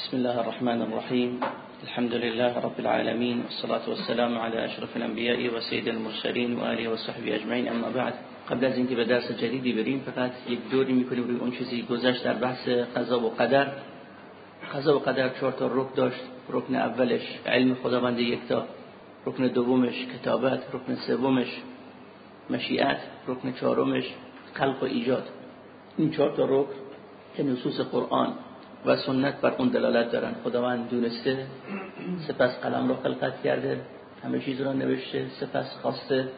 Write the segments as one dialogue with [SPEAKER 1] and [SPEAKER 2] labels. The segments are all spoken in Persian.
[SPEAKER 1] بسم الله الرحمن الرحيم الحمد لله رب العالمين والصلاة والسلام على أشرف الأنبياء وسيد المرسلين وآله وصحبه أجمعين أما بعد قبل از اینکه به درس جدیدی بریم فقط یک دوری می‌کنیم روی اون چیزی گذشت در بحث قضا و قدر قضا و قدر چهار تا رکن داشت رکن اولش علم خداوند یکتا رکن دومش کتابت رکن سومش مشیعت رکن چهارمش خلق و ایجاد این چهار تا رکن که نصوص قرآن و سنت بر اون دلالت دارن. خداوند دونسته سپس قلم رو خلقت کرده همه چیز رو نوشته سپس خواسته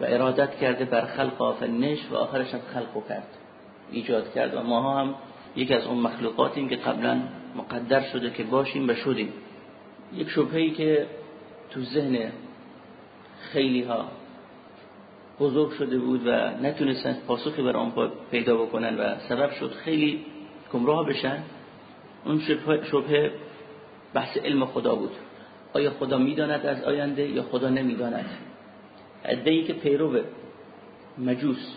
[SPEAKER 1] و ارادت کرده بر خلق آفرینش و آخرش هم خلق کرد ایجاد کرد. و ما هم یکی از اون مخلوقاتیم که قبلا مقدر شده که باشیم و شدیم. یک شبهی که تو ذهن خیلی ها بزرگ شده بود و نتونستن پاسخی بر آن پیدا بکنن و سبب شد خیلی گمراه بشن. اون شبه بحث علم خدا بود. آیا خدا می‌داند از آینده یا خدا نمی‌داند؟ ای که پیرو مجوس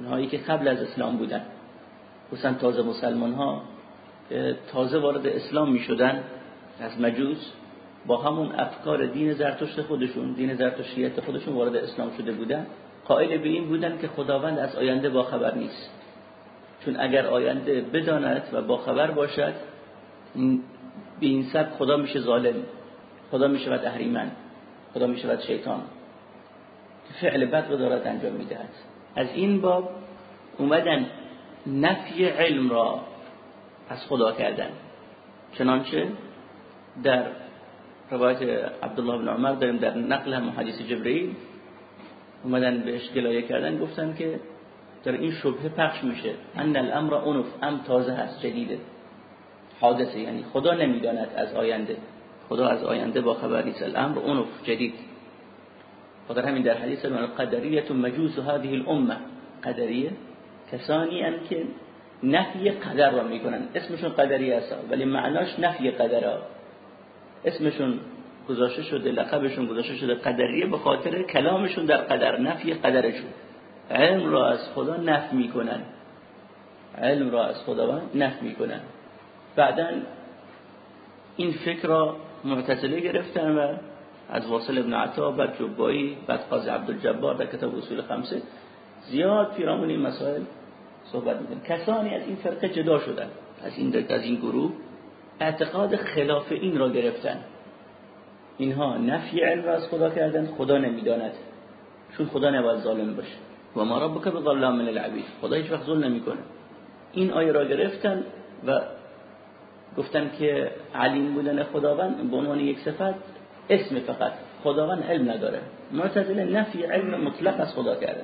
[SPEAKER 1] اونهایی که قبل از اسلام بودن. خصوصا تازه مسلمان ها تازه وارد اسلام می شدن از مجوس با همون افکار دین زرتشت خودشون دین زرتشتیت خودشون وارد اسلام شده بودن. قائل به این بودن که خداوند از آینده با خبر نیست. چون اگر آینده بداند و با خبر باشد به این سب خدا میشه ظالم خدا میشه و اهریمن خدا میشه و شیطان. فعل بد رو دارد انجام می‌دهد. از این باب اومدن نفی علم را از خدا کردن. چنانچه در روایت عبدالله بن عمر داریم در نقل هم حدیث جبرئیل اومدن بهش گلایه کردن گفتن که در این شبه پخش میشه. ان الامر اونف ام تازه هست جدیده حادثه یعنی خدا نمی‌داند از آینده. خدا از آینده با خبر نیست. الامر اونف جدید خاطر همین در حدیث من قدریه مجوس هذه الامه قدریه؟ کسانی ان که نفی قدر را می‌کنن. اسمشون قدریه است ولی معناش نفی قدر اسمشون گذاشته شده لقبشون گذاشته شده قدریه به خاطر کلامشون در قدر نفی قدرشون. علم را از خدا نفی می‌کنن. علم را از خداوند نفی می‌کنن. بعدا این فکر را معتزله گرفتن و از واصل ابن عطا بعد جبایی بعد قاضی عبدالجبار در کتاب اصول خمسه زیاد پیرامون این مسائل صحبت می‌کنن. کسانی از این فرقه جدا شدن از این از این گروه اعتقاد خلاف این را گرفتن. اینها نفی علم را از خدا کردن خدا نمی‌داند. چون خدا نباید ظالم باشه. و ما ربک بظلام من العبید. خدا هیچ وقت ظلم نمی‌کنه. این آیه را گرفتن و گفتن که علیم بودن خداوند به عنوان یک صفت اسم فقط. خداوند علم نداره. معتزله نفی علم مطلق از خدا کرده.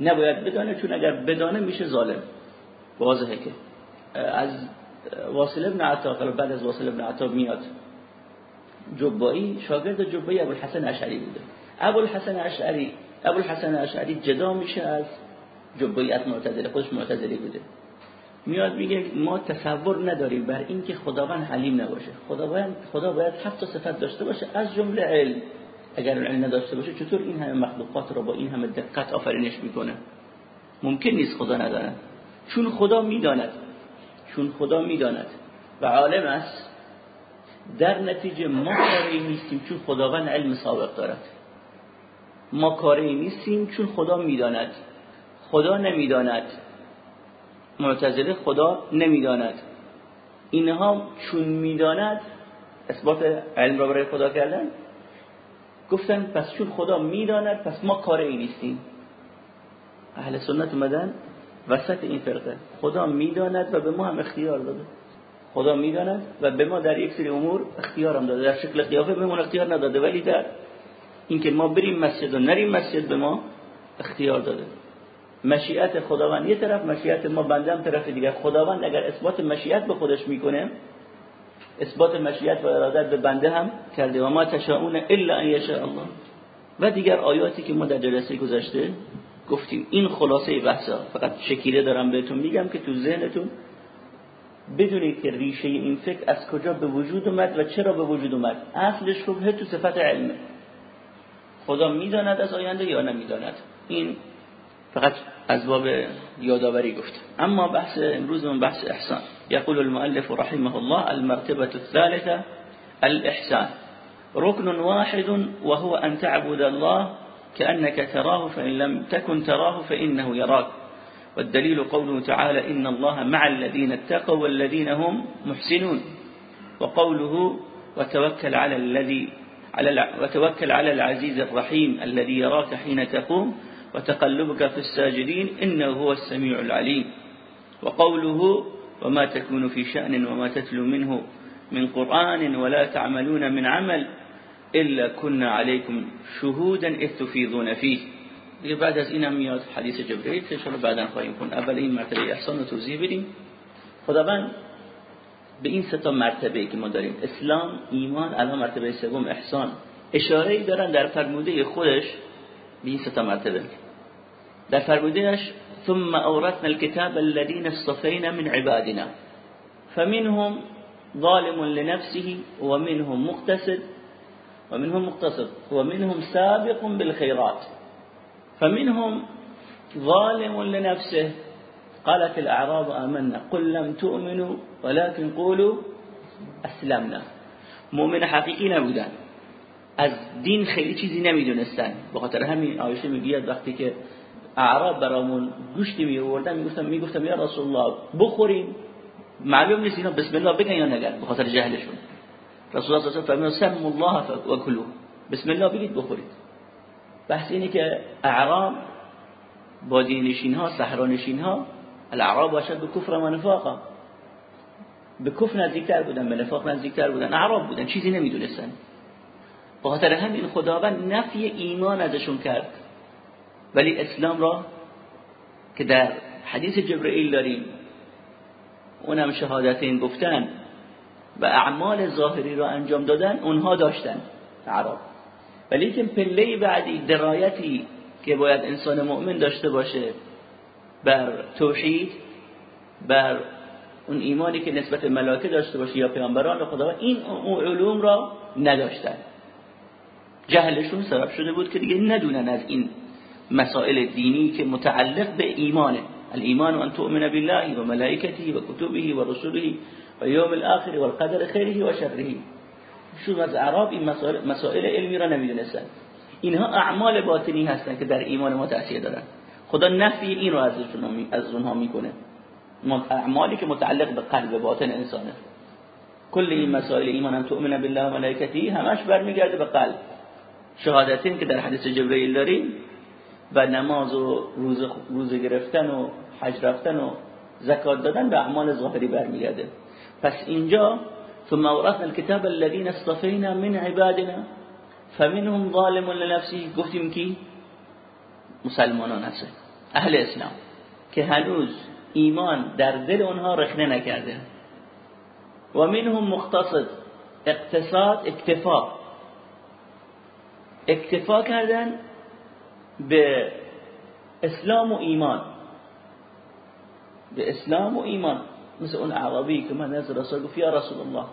[SPEAKER 1] نباید بدانه چون اگر بدانه میشه ظالم. واضحه که. از واصل ابن عطا بعد از واصل ابن عطا میاد. جبایی شاگرد جبایی ابوالحسن اشعری بوده. ابوالحسن اشعری ابوالحسن اشعری جدا میشه از جباییت معتزله خودش معتزلی بوده. میاد میگه ما تصور نداریم بر اینکه خداوند حلیم نباشه. خدا باید خدا باید هفت صفت داشته باشه از جمله علم. اگر علم نداشته باشه چطور این همه مخلوقات رو با این همه دقت آفرینش می‌کنه؟ ممکن نیست خدا نداره چون خدا می‌داند. چون خدا می‌داند. و عالم است. در نتیجه ما کاری نیستیم چون خداوند علم سابق دارد. ما کاری نیستیم چون خدا می‌داند. خدا نمی‌داند. معتزله خدا نمی‌داند. اینها چون می‌داند اثبات علم را برای خدا کردن. گفتن پس چون خدا می‌داند پس ما کاری نیستیم. اهل سنت اومدن وسط این فرقه. خدا می‌داند و به ما هم اختیار داده. خدا می‌داند و به ما در یک سری امور اختیار هم داده. در شکل قیافه به ما اختیار نداده. ولی در اینکه ما بریم مسجد و نریم مسجد به ما اختیار داده. مشیت خداوند. یه طرف مشیت ما بنده طرف دیگر. خداوند اگر اثبات مشیت به خودش می‌کنه اثبات مشیت و ارادت به بنده هم کرده. و ما تشاؤون الا ان یشاء الله. و دیگر آیاتی که ما در جلسه گذشته گفتیم. این خلاصه بحثا فقط شکیله دارم بهتون میگم که تو ذهنتون بدونید که ریشه این فکر از کجا به وجود اومد و چرا به وجود اومد. اصلش شبهه تو صفت علمه خدا میداند از آینده یا نمیداند؟ این فقط از باب یادآوری گفت. اما بحث امروز من بحث احسان. يقول المؤلف رحمه الله المرتبة الثالثة الإحسان. ركن واحد وهو أن تعبد الله كأنك تراه فإن لم تكن تراه فإنه يراك. والدليل قوله تعالى إن الله مع الذين اتقوا والذين هم محسنون. وقوله وتوكل على الذي على وتوكل على العزيز الرحيم الذي يراك حين تقوم وتقلبك في الساجدين إنه هو السميع العليم. وقوله وما تكون في شأن وما تتلو منه من قرآن ولا تعملون من عمل إلا كنا عليكم شهودا إذ تفيضون فيه. بعد از اینم میاد حدیث جبرئیل که شما بعدا خواهیم کن اول این مرتبه احسان رو توضیح بدیم. خداوند به این سه تا مرتبه که ما داریم. اسلام ایمان الان مرتبه سوم احسان. اشاره ای دارن در فرموده خودش به این سه تا مرتبه. در فرمودهش ثم اورثنا الكتاب الذين اصطفينا من عبادنا. فمنهم ظالم لنفسه ومنهم مقتصد ومنهم مقتصد ومنهم سابق بالخيرات. فمنهم ظالم لنفسه قالت الأعراب آمنا. قل لم تؤمنوا ولكن قولوا اسلمنا مؤمن حقیقی نبودن. از دین خیلی چیزی نمی‌دونستن. به خاطر همین آیشه میگه وقتی که اعراب برامون گوشتی می آوردن می‌گفتن می‌گفتم یا رسول الله بخوریم. معلوم نیست اینا بسم الله بگن یا نگن به خاطر جهلشون. رسول الله صلی الله علیه و سم الله و کلوا بسم الله بگید بخورید. بحث اینه که اعراب با دینشین ها صحرانشین ها الاعراب باشد به کفر و نفاقا به کفر نزدیکتر بودن به نفاق نزدیکتر بودن. اعراب بودن چیزی نمی‌دونستن. به خاطر همین خداوند نفی ایمان ازشون کرد. ولی اسلام را که در حدیث جبرئیل داریم اونم شهادتین گفتن و اعمال ظاهری را انجام دادن اونها داشتن عرب ولی که پله بعدی درایتی که باید انسان مؤمن داشته باشه بر توحید بر اون ایمانی که نسبت ملائکه داشته باشه یا پیامبران خدا این علوم را نداشتن. جهلشون سبب شده بود که دیگه ندونن از این مسائل دینی که متعلق به ایمانه. الایمان ان تؤمن بالله و ملائکته و کتبه و رسوله و یوم الاخر و القدر خیره و شره. شو از عرب این مسائل, مسائل علمی را نمی‌دونستن. اینها اعمال باطنی هستن که در ایمان ما تاثیر دارن. خدا نفی این رو از اونها می‌کنه. اعمالی که متعلق به قلب باطن انسانه. کل این مسائل ایمان ان تؤمن بالله و ملائکته همش برمیگرده به قلب. شهادتین که در حدیث جبرئیل داریم و نماز و روز, روز گرفتن و حج رفتن و زکات دادن به اعمال ظاهری برمیگرده. پس اینجا ثم ورثنا الكتاب الذين اصطفينا من عبادنا فمنهم ظالم لنفسه. گفتیم کی؟ مسلمانان هست اهل اسلام. که هنوز ایمان در دل اونها رخنه نکرده. و منهم مقتصد اقتصاد اکتفا. اکتفا کردن به اسلام و ایمان. به اسلام و ایمان. مثل اون عربی که من از رسول گفت یا رسول الله.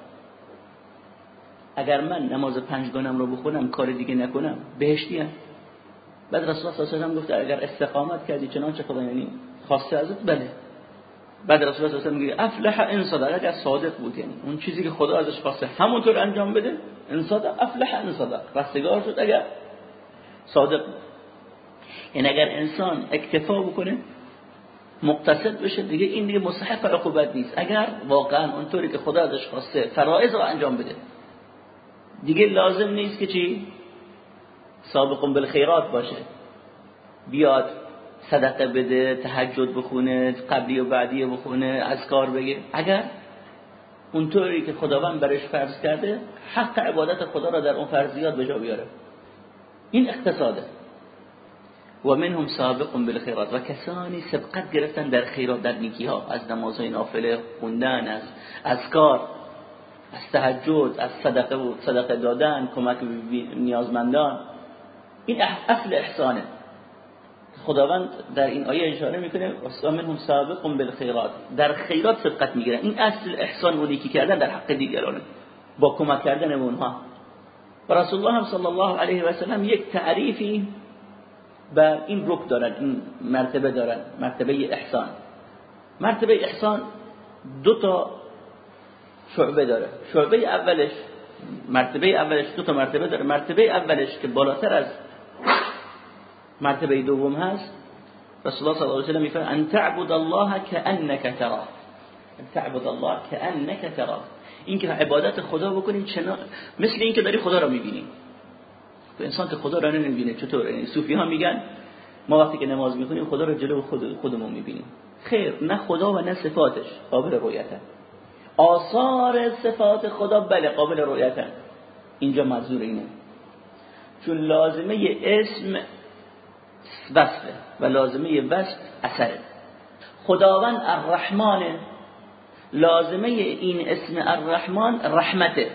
[SPEAKER 1] اگر من نماز پنجگانم رو بخونم کار دیگه نکنم بهشتیم. بعد رسول الله صلی الله علیه و گفت اگر استقامت کردی چنانچه خدا یعنی خواسته ازت بله. بعد رسول الله صلی الله افلح ان صدق اگر صادق بود یعنی اون چیزی که خدا ازش خواسته همونطور انجام بده ان صدق افلح ان صدق رستگار شد اگر صادق بود. یعنی اگر انسان اکتفا بکنه مقتصد بشه دیگه این دیگه مستحق عقوبت نیست. اگر واقعا اونطوری که خدا ازش خواسته فرائض رو انجام بده. دیگه لازم نیست که چی؟ سابقون بالخیرات باشه. بیاد صدقه بده تهجد بخونه قبلی و بعدی بخونه از کار بگه. اگر اونطوری که خداوند برش فرض کرده حق عبادت خدا را در اون فرضیات به جا بیاره. این اقتصاده. و منهم سابق بالخیرات. و کسانی سبقت گرفتن در خیرات در نیکی ها از نمازهای نافله خوندن از اذکار از تهجد از صدقه و صدقه دادن کمک نیازمندان. این اصل احسانه. خداوند در این آیه اشاره می‌کنه و منهم سابق بالخیرات در خیرات سبقت می‌گیرن. این اصل احسان و نیکی کردن در حق دیگرانه. با کمک کردن به اونها. رسول الله صلی الله علیه و سلم یک تعریفی بر این رک دارن این مرتبه دارن مرتبه احسان. مرتبه احسان دو تا شعبه داره. شعبه اولش مرتبه اولش دو تا مرتبه داره. مرتبه اولش که بالاتر از مرتبه دوم هست. رسول الله صلی الله علیه و سلم میفرماید ان تعبد الله كانك تراه. ان تعبد الله كانك تراه. این که عبادت خدا بکنی چنا مثل اینکه داری خدا رو می‌بینی. انسان که خدا رو نمی‌بینه چطور؟ یعنی صوفی ها میگن ما وقتی که نماز می‌خونیم خدا رو جلو خود خودمون می‌بینیم. خیر نه خدا و نه صفاتش قابل رؤیته آثار صفات خدا بله قابل رؤیته اینجا منظور اینه. چون لازمه اسم وصفه و لازمه وصف اثره. خداوند الرحمن لازمه این اسم الرحمن رحمته.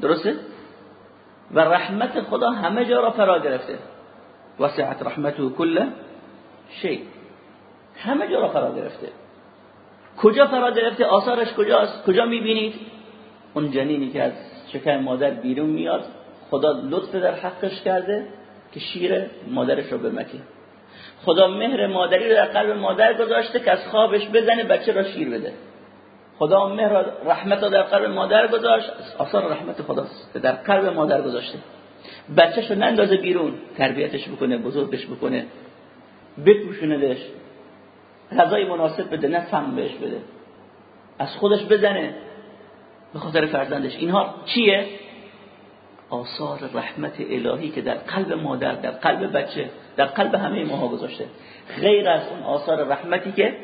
[SPEAKER 1] درسته؟ و رحمت خدا همه جا را فرا گرفته. وسعت رحمته کل شی. همه جا را فرا گرفته. کجا فرا گرفته؟ آثارش کجاست؟ کجا می‌بینید؟ اون جنینی که از شکم مادر بیرون میاد خدا لطف در حقش کرده. که شیر مادرش رو بمکه. خدا مهر مادری رو در قلب مادر گذاشته که از خوابش بزنه بچه را شیر بده. خدا مهر رحمت رو در قلب مادر گذاشت. آثار رحمت خداست. که در قلب مادر گذاشته. بچهش رو نندازه بیرون. تربیتش بکنه بزرگش بکنه. بپوشوندش غذای مناسب بده نه سم بهش بده. از خودش بزنه. به خاطر فرزندش. اینها چیه؟ آثار رحمت الهی که در قلب مادر در قلب بچه در قلب همه ماها گذاشته. غیر از اون آثار رحمتی که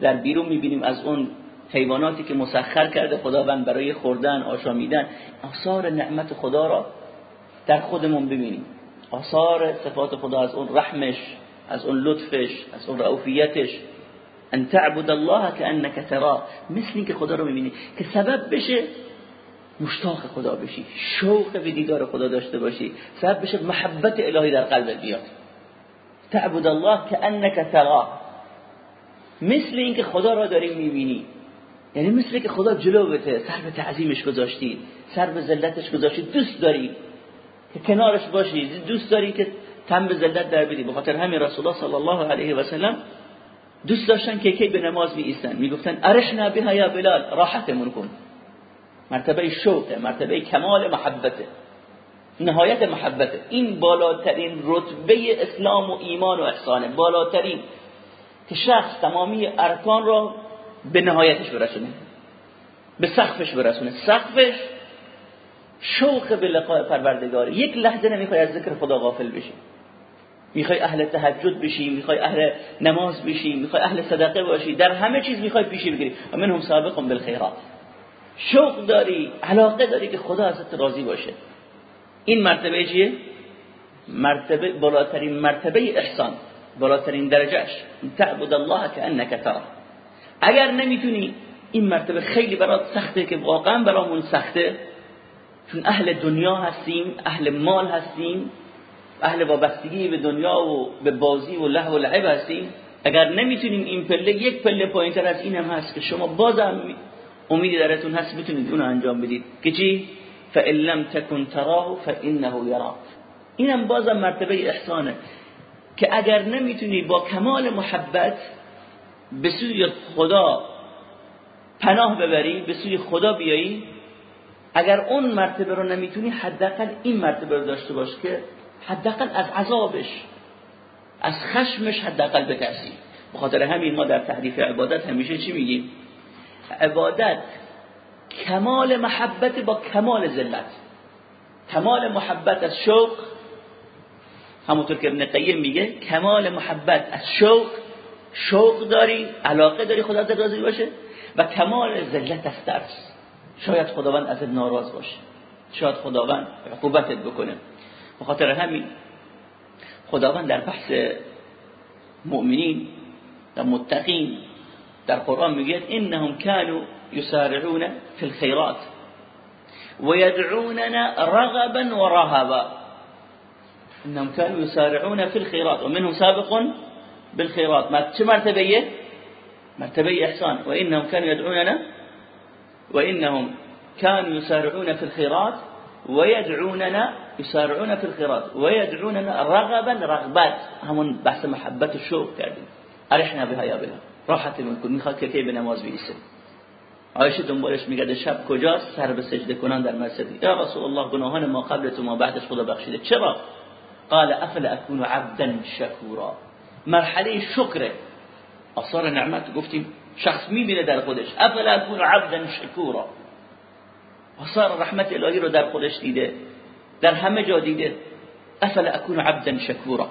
[SPEAKER 1] در بیرون می‌بینیم از اون حیواناتی که مسخر کرده خداوند برای خوردن آشامیدن آثار نعمت خدا را در خودمون ببینیم. آثار صفات خدا از اون رحمش از اون لطفش از اون رعوفیتش. ان تعبد الله كانك تراه. مثل که خدا رو می‌بینی که سبب بشه مشتاق خدا بشی شوق به دیدار خدا داشته باشی. سبب بشه محبت الهی در قلبت بیاد. تعبد الله كانك تراه. مثل اینکه خدا را داری می‌بینی. یعنی مثل که خدا جلو بته سر به تعظیمش گذاشتی سر به ذلتش گذاشتی دوست داری که کنارش باشی دوست داری که تن به ذلت در بدی. بخاطر همین رسول الله صلی الله علیه و سلم دوست داشتن که کی به نماز می ایستن می‌گفتن ارشنا بها یا بلال راحتمون کن. مرتبه شوقه مرتبه کمال محبته نهایت محبته. این بالاترین رتبه اسلام و ایمان و احسانه. بالاترین. که شخص تمامی ارکان را به نهایتش برسونه. به سقفش برسونه. سقفش شوق به لقاء پروردگار یک لحظه نمی‌خوای از ذکر خدا غافل بشی. می‌خوای اهل تهجد بشی می‌خوای اهل نماز بشی می‌خوای اهل صدقه باشی. در همه چیز می‌خوای پیشی بگیری. و منهم سابق بالخیرات. شوق داری علاقه داری که خدا ازت راضی باشه. این مرتبه چیه؟ مرتبه بالاترین مرتبه احسان بالاترین درجهش تعبد الله كانك ترى اگر نمی‌تونی این مرتبه خیلی برات سخته که واقعا برامون سخته. چون اهل دنیا هستیم اهل مال هستیم اهل وابستگی به دنیا و به بازی و لهو و لعب هستیم. اگر نمی‌تونیم این پله یک پله پایینتر از این هم هست که شما بازم امیدی درتون هست بتونید اون انجام بدید. که چی؟ فان لم تكن تراه فانه یراک اینم بازم مرتبه احسانه. که اگر نمی‌تونی با کمال محبت به سوی خدا پناه ببری به سوی خدا بیایی اگر اون مرتبه رو نمی‌تونی حداقل این مرتبه رو داشته باش که حداقل از عذابش از خشمش حداقل بترسی. بخاطر همین ما در تعریف عبادت همیشه چی میگیم؟ عبادت کمال محبت با کمال ذلت. کمال محبت از شوق همونطور که ابن قیم میگه کمال محبت از شوق شوق داری علاقه داری خدا ازت راضی باشه و کمال ذلت از ترس. شاید خداوند ازت ناراض باشه. شاید خداوند عقوبتت بکنه. بخاطر همین خداوند در بحث مؤمنین و متقین در قرآن میگه إنهم كانوا يسارعون في الخيرات ويدعوننا رغبا ورهبا. إنهم كانوا يسارعون في الخيرات ومنهم سابق بالخيرات. ما مرتبه مرتبه إحسان. وإنهم كانوا يدعوننا وإنهم كانوا يسارعون في الخيرات ويدعوننا يسارعون في الخيرات ويدعوننا رغبا رغبات. همون بحث محبت الشوق کردیم أرحنا بها یا بها راحت می‌کنه می‌خواد که به نماز بیسته عایشه دنبالش میگرده شب کجاست؟ سر به سجده کنان در مسجد. یا رسول الله گناهان ما قبل تو ما بعدش خدا بخشیده. چرا؟ قال افل اكون عبدا شکورا. مرحله شکر. آثار نعمت گفتیم شخص می‌بینه در خودش. افل اكون عبدا شکورا. آثار رحمت الهی رو در خودش دیده. در همه جا دیده. افل اكون عبدا شکورا.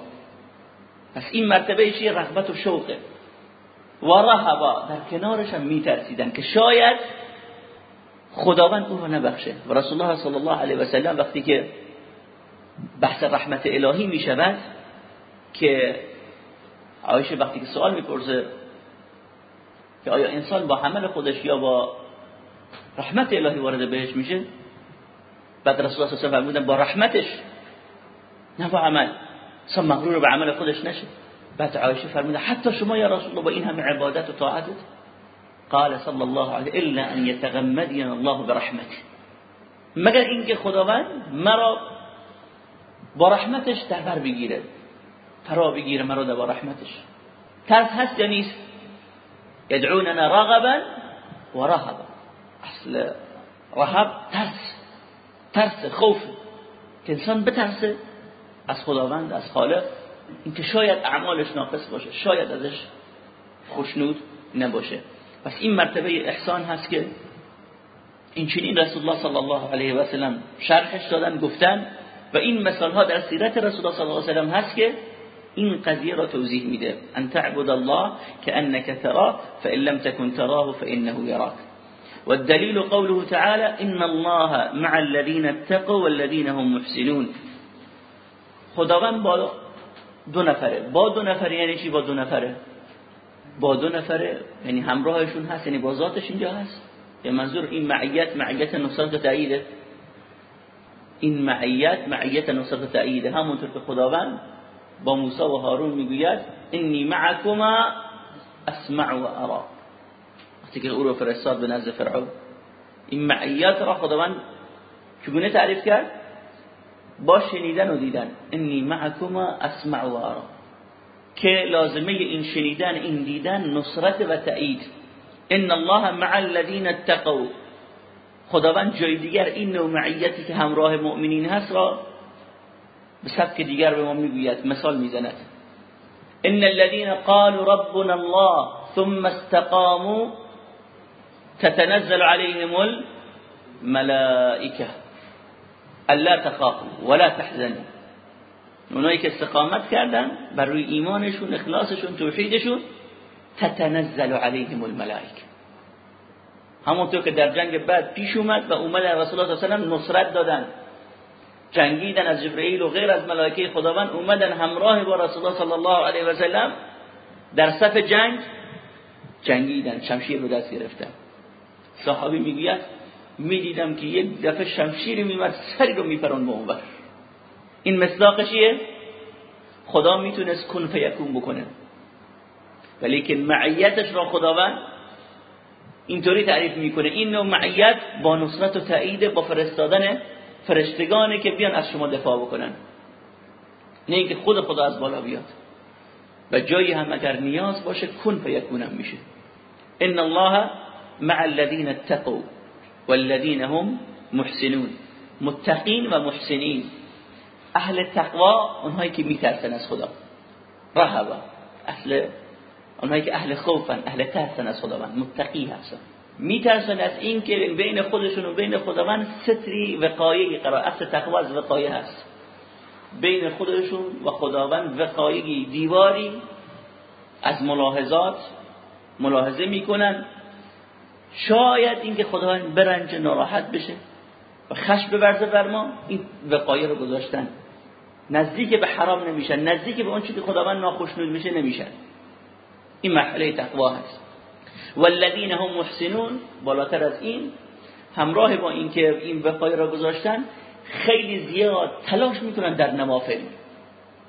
[SPEAKER 1] پس این مرتبه چیه؟ رغبت و شوقه. و رهبا. در کنارش هم میترسیدن که شاید خداوند او رو نبخشه. و رسول الله صلی الله علیه و سلم وقتی که بحث رحمت الهی می شود که عایشه وقتی که سوال می‌پرسه که آیا انسان با عمل خودش یا با رحمت الهی وارد بهش میشه بعد رسول الله صلی الله علیه و با رحمتش نه با عمل. انسان مغرور به عمل خودش نشه. بعد عایشه فرموده حتی شما یا رسول الله با این همه عبادت و طاعتت قال صلی الله علیه الا ان يتغمدنا الله برحمته. مگر اینکه خداوند مرا با رحمتش در بر بگیره فرا بگیره مرا با رحمتش. ترس هست یا نیست؟ یدعوننا رغبا و رهبا. اصل رهب ترس ترس خوف. که انسان بترسه از خداوند از خالق. اینکه شاید اعمالش ناقص باشه شاید ازش خوشنود نباشه. پس این مرتبه احسان هست که این چنین رسول الله صلی الله علیه و سلم شرحش دادن گفتن و این مثال ها در سیرت رسول الله صلی الله علیه و سلم هست که این قضیه را توضیح میده. ان تعبد الله كانك تراه فان لم تكن تراه فانه يراك والدليل قوله تعالى ان الله مع الذين اتقوا والذين هم محسنون. خداوند با دو نفره. با دو نفره یعنی چی با دو نفره؟ با دو نفره یعنی همراهشون هست یعنی با ذاتش اینجا هست. یا منظور این معیت معیت نصرت تاییده این معیت معیت نصرت تاییده همونطور که خداوند با موسی و هارون می‌گوید انی معکما اسمع و ارا. وقتی که او رو فرستاد به نزد فرعون. این معیت را خداوند چگونه تعریف کرد؟ با شنیدن و دیدن. انی معکما اسمع و که لازمه این شنیدن این دیدن نصرت و تایید ان الله مع الذين اتقوا. خداوند جای دیگر این نوع معیتی که همراه مؤمنین هست را به سبک دیگر به ما می‌گوید مثال می‌زند. ان الذين قالوا ربنا الله ثم استقاموا تتنزل عليهم الملائكه الا تخافوا ولا تحزنوا. اونایی که استقامت کردن بر روی ایمانشون اخلاصشون توحیدشون تتنزل علیهم الملائکه. همونطور که در جنگ بعد پیش اومد و اومد رسول الله صلی الله علیه و نصرت دادن. جنگیدن از جبرئیل و غیر از ملائکه خداوند اومدن همراه با رسول الله صلی الله علیه و سلم در صف جنگ جنگیدن شمشیر رو دست گرفتن. صحابی می‌گوید می‌دیدم که یک دفعه شمشیری میمد سری رو میپرون به اونور این مصداقشیه خدا می‌تونست کن فیکون بکنه. ولی که معیتش را خداوند اینطوری تعریف می‌کنه. این نوع معیت با نصرت و تایید با فرستادن فرشتگانه که بیان از شما دفاع بکنن. نه اینکه خود خدا از بالا بیاد. و جایی هم اگر نیاز باشه کن فیکونم میشه. ان الله مع الذين اتقوا. والذين هم محسنون. متقین و محسنین. اهل تقوا اونهایی که میترسن از خدا. رهبا. اهل اونهایی که اهل خوفن اهل ترسن از خداوند. متقی هستن. میترسن از این که بین خودشون و بین خداوند ستری وقایه قرار اصل تقوا از وقایه هست. بین خودشون و خداوند وقایه دیواری از ملاحظات ملاحظه می‌کنن. شاید اینکه خداوند برنج ناراحت بشه و خش ببرزه بر ما این وقایه رو گذاشتن. نزدیک به حرام نمیشن نزدیک به اون چیزی که خداوند ناخشنود میشه نمیشن. این مرحله تقوا هست. والذین هم محسنون بالاتر از این همراه با اینکه این وقایه را گذاشتن خیلی زیاد تلاش می‌کنن در نوافل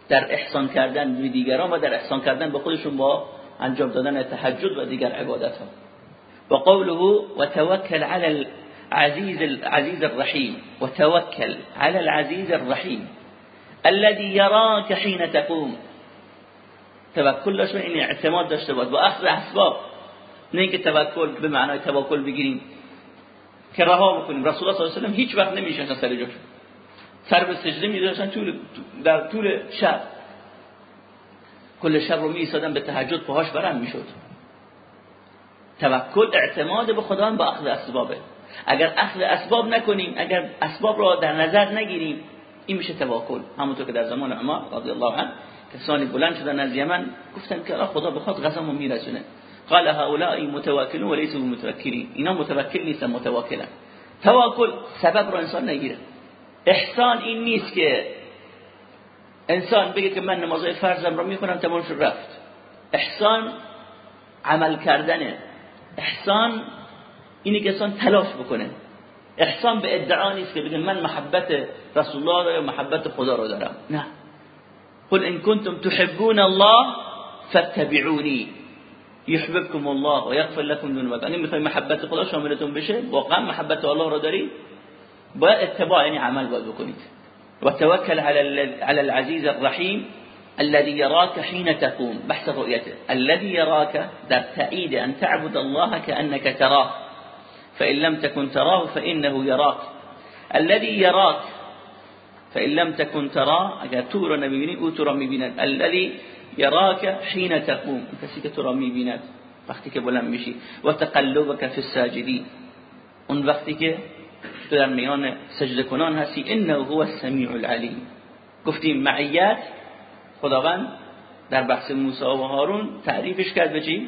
[SPEAKER 1] در احسان کردن به دیگران و در احسان کردن به خودشون با انجام دادن تهجد و دیگر عبادت ها و قوله و توکل علی العزیز العزیز الرحیم و توکل علی العزیز الرحیم الذي يراك حين تقوم. توکل داشته این اعتماد داشته باید با اخذ اسباب نه اینکه توکل به معنای توکل بگیریم. که رها بکنیم. رسول الله صلی الله علیه و هیچ وقت نمیشن سر جاش سر به سجده میذاشتن طول در طول شب. کل شب رو میسادن به تهجد پاهاش برم می‌شد. توکل اعتماد به خدا با اخذ اسبابه. اگر اخذ اسباب نکنیم اگر اسباب را در نظر نگیریم این میشه توکل. همونطور که در زمان عمر رضی الله عنه کسانی بلند شدن از یمن گفتن که خدا بخواد غزمو میرسونه. قال هؤلاء متواکلون وليسوا متوکلین. اینا متوکل نیستن متواکلن. توکل سبب را انسان نگیره. احسان این نیست که انسان بگه که من نمازهای فرضم را می‌کنم تمام شد رفت. احسان عمل کردنه. إحسان اینی که انسان تلاش بکنه. إحسان به ادعا نیست که بگه من محبت رسول الله یا محبت خدا رو دارم. نه. قل إن کنتم تحبون الله فاتبعونی یحببکم الله و یغفر لكم ذنوبکم یعنی میخوای محبت خدا شاملتون بشه؟ واقعا محبت الله رو داری؟ باید اتباع یعنی عمل باید بکنید. و توکل على العزیز الذي يراك حين تقوم. بحث رؤيته. الذي يراك در تأييد أن تعبد الله كأنك تراه. فإن لم تكن تراه فإنه يراك. الذي يراك فإن لم تكن تراه أو تو را میبیند الذي يراك حين تقوم. تو را میبیند وقتی که بلند میشی و تقلبك في الساجدين. اون وقتی که تو در إنه هو السمیع العلیم گفتیم معیت خداوند در بحث موسی و هارون تعریفش کرد به چی؟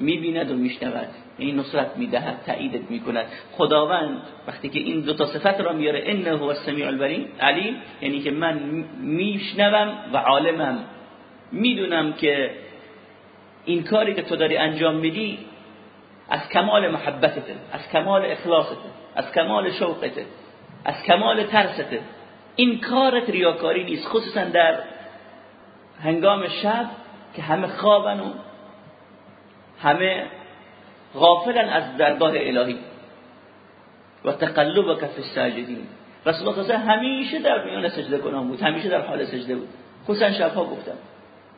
[SPEAKER 1] می‌بیند و میشنود. این نصرت می‌دهد تاییدت می‌کند. خداوند وقتی که این دو تا صفت را میاره انه هو السمیع العلیم یعنی که من میشنوم و عالمم. می‌دونم که این کاری که تو داری انجام میدی از کمال محبتته از کمال اخلاصته از کمال شوقته از کمال ترسته این کارت ریاکاری نیست خصوصا در هنگام شب که همه خوابن و همه غافلن از درگاه الهی و تقلب فی الساجدین. رسول الله همیشه در میان سجده کنان بود همیشه در حال سجده بود. خصوصا شبها گفتم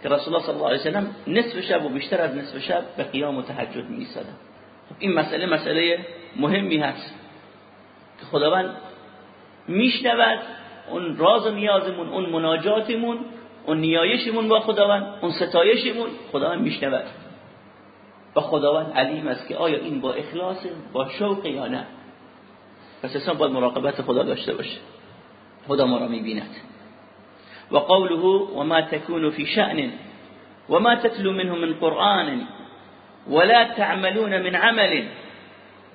[SPEAKER 1] که رسول الله صلی الله علیه و سلم نصف شب و بیشتر از نصف شب به قیام و تهجد می خب این مسئله مسئله مهمی هست که خداوند میشنود اون راز نیازمون اون مناجاتمون اون نیایشمون با خداوند اون ستایشمون خداوند میشنود. و خداوند علیم است که آیا این با اخلاص با شوق یا نه؟ پس انسان باید مراقبت خدا داشته باشه. خدا ما را می‌بیند. و قوله وما تكون في شأن وما تتلو منه من قرآن ولا تعملون من عمل.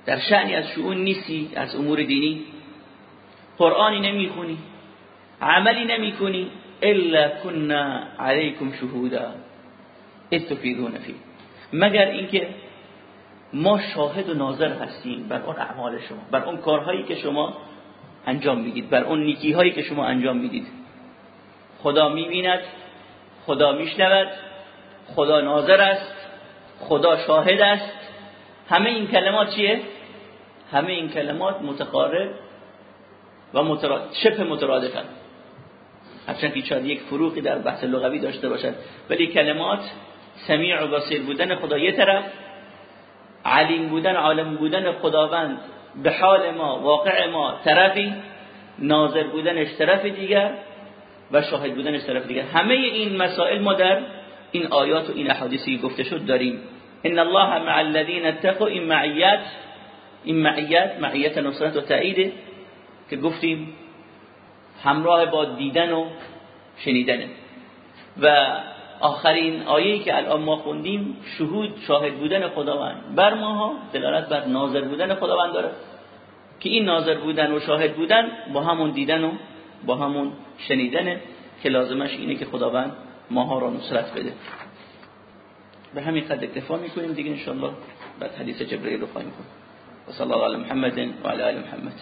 [SPEAKER 1] در شأنی از شؤون نیستی از امور دینی. قرآنی نمی‌خونی. عملی نمی‌کنی. الا كنا عليكم شهودا. اذ تفیدون فيه. مگر اینکه ما شاهد و ناظر هستیم بر اون اعمال شما بر اون کارهایی که شما انجام می‌دید بر اون نیکی هایی که شما انجام می‌دید. خدا می‌بیند خدا میشنود خدا ناظر است خدا شاهد است. همه این کلمات چیه؟ همه این کلمات متقارب و مترا... شبه مترادفن. هرچند که شاید یک فروقی در بحث لغوی داشته باشد. ولی کلمات سمیع و بصیر بودن خدا یه طرف علیم بودن عالم بودن خداوند به حال ما واقع ما طرفی ناظر بودنش طرف دیگر و شاهد بودنش طرف دیگر. همه این مسائل ما در این آیات و این احادیثی گفته شد داریم. ان الله مع الذين اتقوا این معیت این معیت معیت نصرت و تایید که گفتیم همراه با دیدن و شنیدنه و آخرین آیه‌ای که الان ما خوندیم شهود شاهد بودن خداوند بر ماها دلالت بر ناظر بودن خداوند داره. که این ناظر بودن و شاهد بودن با همون دیدن و با همون شنیدنه که لازمش اینه که خداوند ماها را نصرت بده. به همین قد اکتفا می‌کنیم دیگه انشاءالله. بعد حدیث جبرئیل رو خواهیم کنیم و صلی الله علی محمد و علی آل محمد.